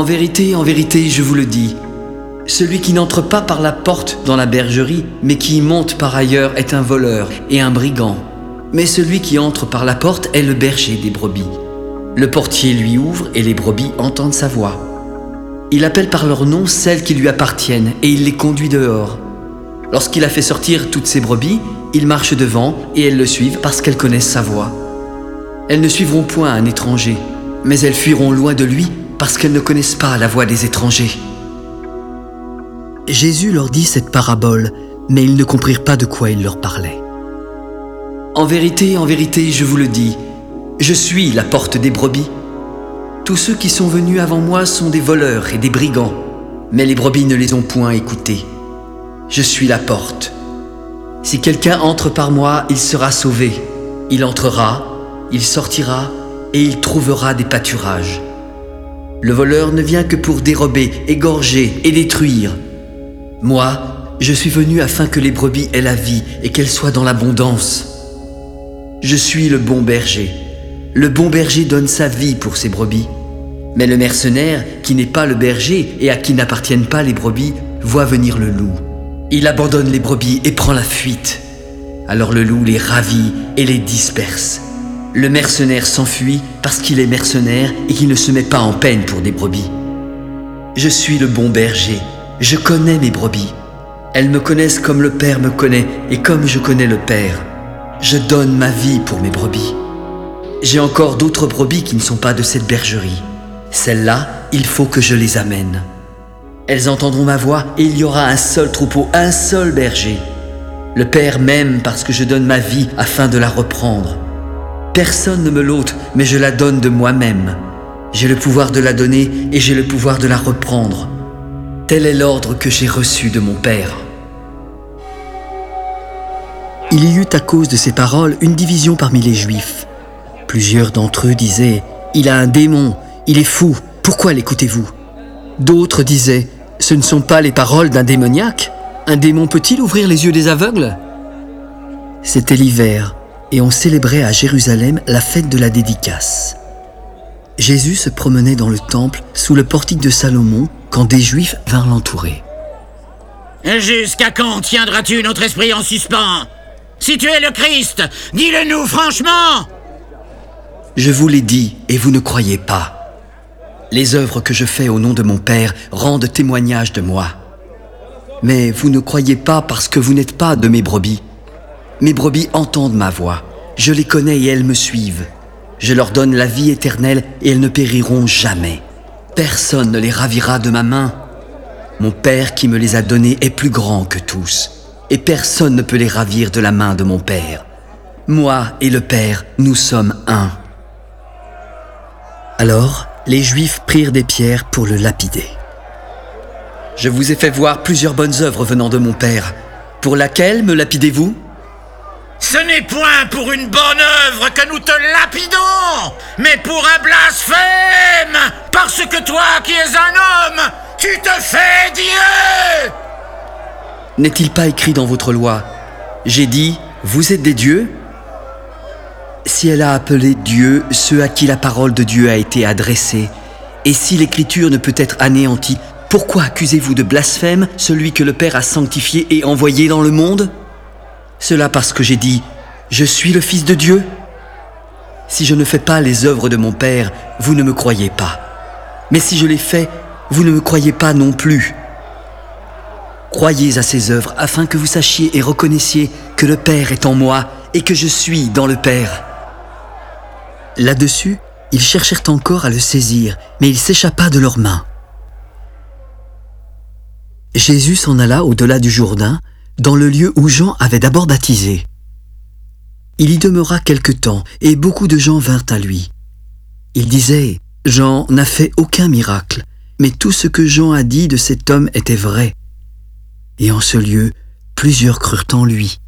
En vérité, en vérité, je vous le dis, celui qui n'entre pas par la porte dans la bergerie, mais qui y monte par ailleurs, est un voleur et un brigand. Mais celui qui entre par la porte est le berger des brebis. Le portier lui ouvre et les brebis entendent sa voix. Il appelle par leur nom celles qui lui appartiennent et il les conduit dehors. Lorsqu'il a fait sortir toutes ses brebis, il marche devant et elles le suivent parce qu'elles connaissent sa voix. Elles ne suivront point un étranger, mais elles fuiront loin de lui parce qu'elles ne connaissent pas la voix des étrangers. Jésus leur dit cette parabole, mais ils ne comprirent pas de quoi il leur parlait. En vérité, en vérité, je vous le dis, je suis la porte des brebis. Tous ceux qui sont venus avant moi sont des voleurs et des brigands, mais les brebis ne les ont point écoutés. Je suis la porte. Si quelqu'un entre par moi, il sera sauvé. Il entrera, il sortira, et il trouvera des pâturages. Le voleur ne vient que pour dérober, égorger et détruire. Moi, je suis venu afin que les brebis aient la vie et qu'elles soient dans l'abondance. Je suis le bon berger. Le bon berger donne sa vie pour ses brebis. Mais le mercenaire, qui n'est pas le berger et à qui n'appartiennent pas les brebis, voit venir le loup. Il abandonne les brebis et prend la fuite. Alors le loup les ravit et les disperse. Le mercenaire s'enfuit parce qu'il est mercenaire et qu'il ne se met pas en peine pour des brebis. Je suis le bon berger, je connais mes brebis. Elles me connaissent comme le Père me connaît et comme je connais le Père. Je donne ma vie pour mes brebis. J'ai encore d'autres brebis qui ne sont pas de cette bergerie. Celles-là, il faut que je les amène. Elles entendront ma voix et il y aura un seul troupeau, un seul berger. Le Père m'aime parce que je donne ma vie afin de la reprendre. Personne ne me l'ôte, mais je la donne de moi-même. J'ai le pouvoir de la donner et j'ai le pouvoir de la reprendre. Tel est l'ordre que j'ai reçu de mon Père. Il y eut à cause de ces paroles une division parmi les Juifs. Plusieurs d'entre eux disaient, Il a un démon, il est fou, pourquoi l'écoutez-vous? D'autres disaient, Ce ne sont pas les paroles d'un démoniaque Un démon peut-il ouvrir les yeux des aveugles? C'était l'hiver, et on célébrait à Jérusalem la fête de la dédicace. Jésus se promenait dans le temple sous le portique de Salomon quand des Juifs vinrent l'entourer. Jusqu'à quand tiendras-tu notre esprit en suspens? Si tu es le Christ, dis-le-nous franchement Je vous l'ai dit et vous ne croyez pas. Les œuvres que je fais au nom de mon Père rendent témoignage de moi. Mais vous ne croyez pas parce que vous n'êtes pas de mes brebis. Mes brebis entendent ma voix. Je les connais et elles me suivent. Je leur donne la vie éternelle et elles ne périront jamais. Personne ne les ravira de ma main. Mon Père qui me les a donnés est plus grand que tous, et personne ne peut les ravir de la main de mon Père. Moi et le Père, nous sommes un. Alors, les Juifs prirent des pierres pour le lapider. Je vous ai fait voir plusieurs bonnes œuvres venant de mon Père. Pour laquelle me lapidez-vous? Ce n'est point pour une bonne œuvre que nous te lapidons, mais pour un blasphème, parce que toi qui es un homme, tu te fais Dieu. N'est-il pas écrit dans votre loi J'ai dit, vous êtes des dieux Si elle a appelé Dieu ceux à qui la parole de Dieu a été adressée, et si l'écriture ne peut être anéantie, pourquoi accusez-vous de blasphème celui que le Père a sanctifié et envoyé dans le monde? Cela parce que j'ai dit, je suis le Fils de Dieu Si je ne fais pas les œuvres de mon Père, vous ne me croyez pas. Mais si je les fais, vous ne me croyez pas non plus. Croyez à ces œuvres afin que vous sachiez et reconnaissiez que le Père est en moi et que je suis dans le Père. Là-dessus, ils cherchèrent encore à le saisir, mais il s'échappa de leurs mains. Jésus s'en alla au-delà du Jourdain, dans le lieu où Jean avait d'abord baptisé. Il y demeura quelque temps, et beaucoup de gens vinrent à lui. Ils disaient, Jean n'a fait aucun miracle, mais tout ce que Jean a dit de cet homme était vrai. Et en ce lieu, plusieurs crurent en lui.